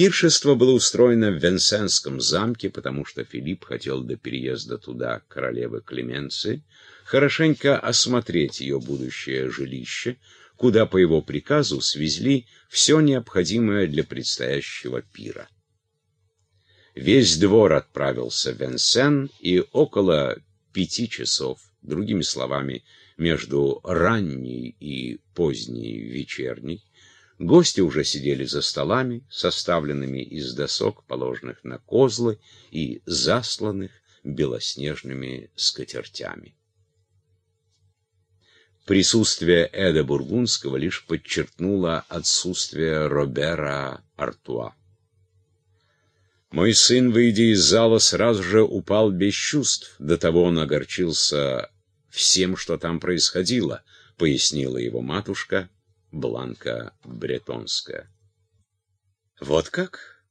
Пиршество было устроено в Венсенском замке, потому что Филипп хотел до переезда туда королевы Клеменции хорошенько осмотреть ее будущее жилище, куда по его приказу свезли все необходимое для предстоящего пира. Весь двор отправился в Венсен, и около пяти часов, другими словами, между ранней и поздней вечерней, гости уже сидели за столами, составленными из досок, положенных на козлы и засланных белоснежными скатертями. Присутствие Эда Бургундского лишь подчеркнуло отсутствие Робера Артуа. Мой сын, выйдя из зала, сразу же упал без чувств. До того он огорчился всем, что там происходило, пояснила его матушка Бланка Бретонская. Вот как?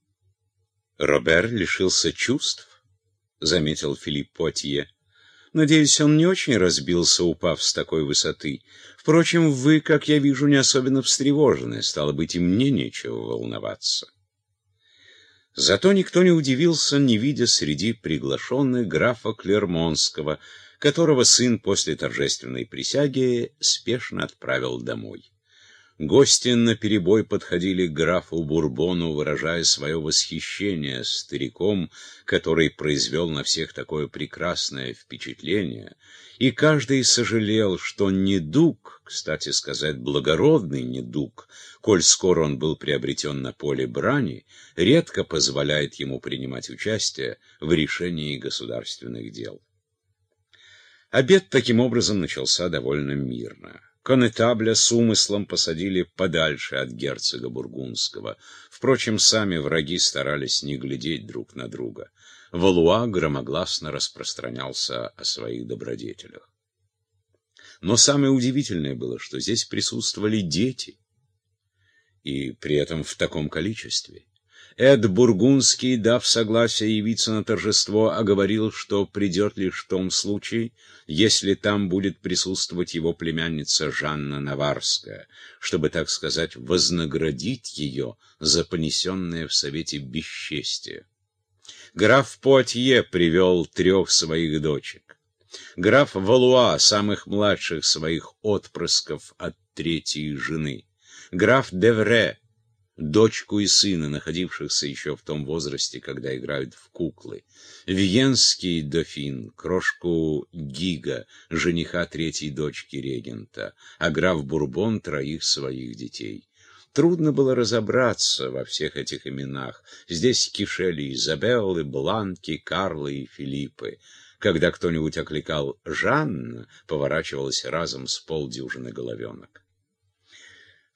Робер лишился чувств, заметил Филипп Потье. Надеюсь, он не очень разбился, упав с такой высоты. Впрочем, вы, как я вижу, не особенно встревожены, стало быть, и мне нечего волноваться. Зато никто не удивился, не видя среди приглашенных графа Клермонского, которого сын после торжественной присяги спешно отправил домой. Гости наперебой подходили к графу Бурбону, выражая свое восхищение стариком, который произвел на всех такое прекрасное впечатление, и каждый сожалел, что недуг, кстати сказать, благородный недуг, коль скоро он был приобретен на поле брани, редко позволяет ему принимать участие в решении государственных дел. Обед таким образом начался довольно мирно. Конетабля с умыслом посадили подальше от герцога Бургундского. Впрочем, сами враги старались не глядеть друг на друга. Валуа громогласно распространялся о своих добродетелях. Но самое удивительное было, что здесь присутствовали дети, и при этом в таком количестве. Эд Бургундский, дав согласие явиться на торжество, оговорил, что придет лишь в том случае, если там будет присутствовать его племянница Жанна Наварская, чтобы, так сказать, вознаградить ее за понесенное в Совете бесчестие. Граф Пуатье привел трех своих дочек. Граф Валуа, самых младших своих отпрысков от третьей жены. Граф Девре, дочку и сына, находившихся еще в том возрасте, когда играют в куклы, Виенский дофин, крошку Гига, жениха третьей дочки регента, а граф Бурбон троих своих детей. Трудно было разобраться во всех этих именах. Здесь кишели Изабеллы, Бланки, Карлы и Филиппы. Когда кто-нибудь окликал «Жанна», поворачивалась разом с полдюжины головенок.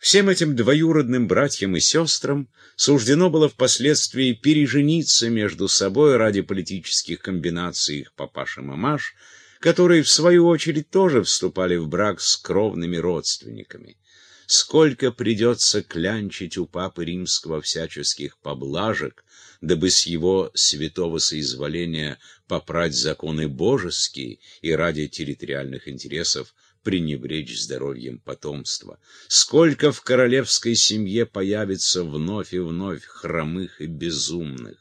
Всем этим двоюродным братьям и сестрам суждено было впоследствии пережениться между собой ради политических комбинаций их папаш и мамаш, которые, в свою очередь, тоже вступали в брак с кровными родственниками. Сколько придется клянчить у папы римского всяческих поблажек, дабы с его святого соизволения попрать законы божеские и ради территориальных интересов пренебречь здоровьем потомства. Сколько в королевской семье появится вновь и вновь хромых и безумных.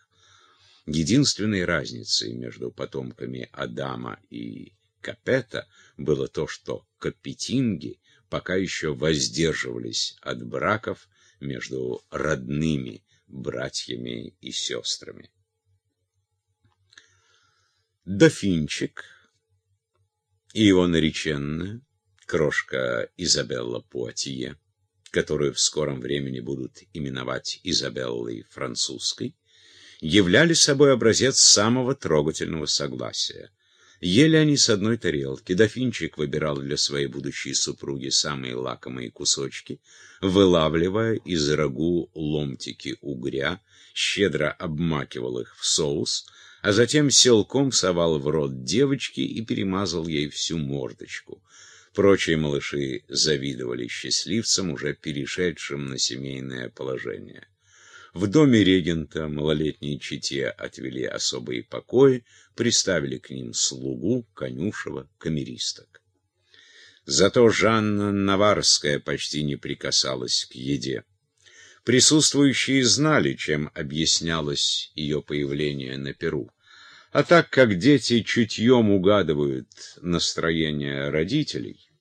Единственной разницей между потомками Адама и Капета было то, что капетинги пока еще воздерживались от браков между родными братьями и сестрами. Дофинчик и его нареченная крошка Изабелла Пуатье, которую в скором времени будут именовать Изабеллой Французской, являли собой образец самого трогательного согласия. Ели они с одной тарелки, дофинчик выбирал для своей будущей супруги самые лакомые кусочки, вылавливая из рагу ломтики угря, щедро обмакивал их в соус, а затем селком совал в рот девочки и перемазал ей всю мордочку. Прочие малыши завидовали счастливцам, уже перешедшим на семейное положение. В доме регента малолетние чете отвели особые покои, приставили к ним слугу, конюшева, камеристок. Зато Жанна Наварская почти не прикасалась к еде. Присутствующие знали, чем объяснялось ее появление на Перу. А так как дети чутьем угадывают настроение родителей,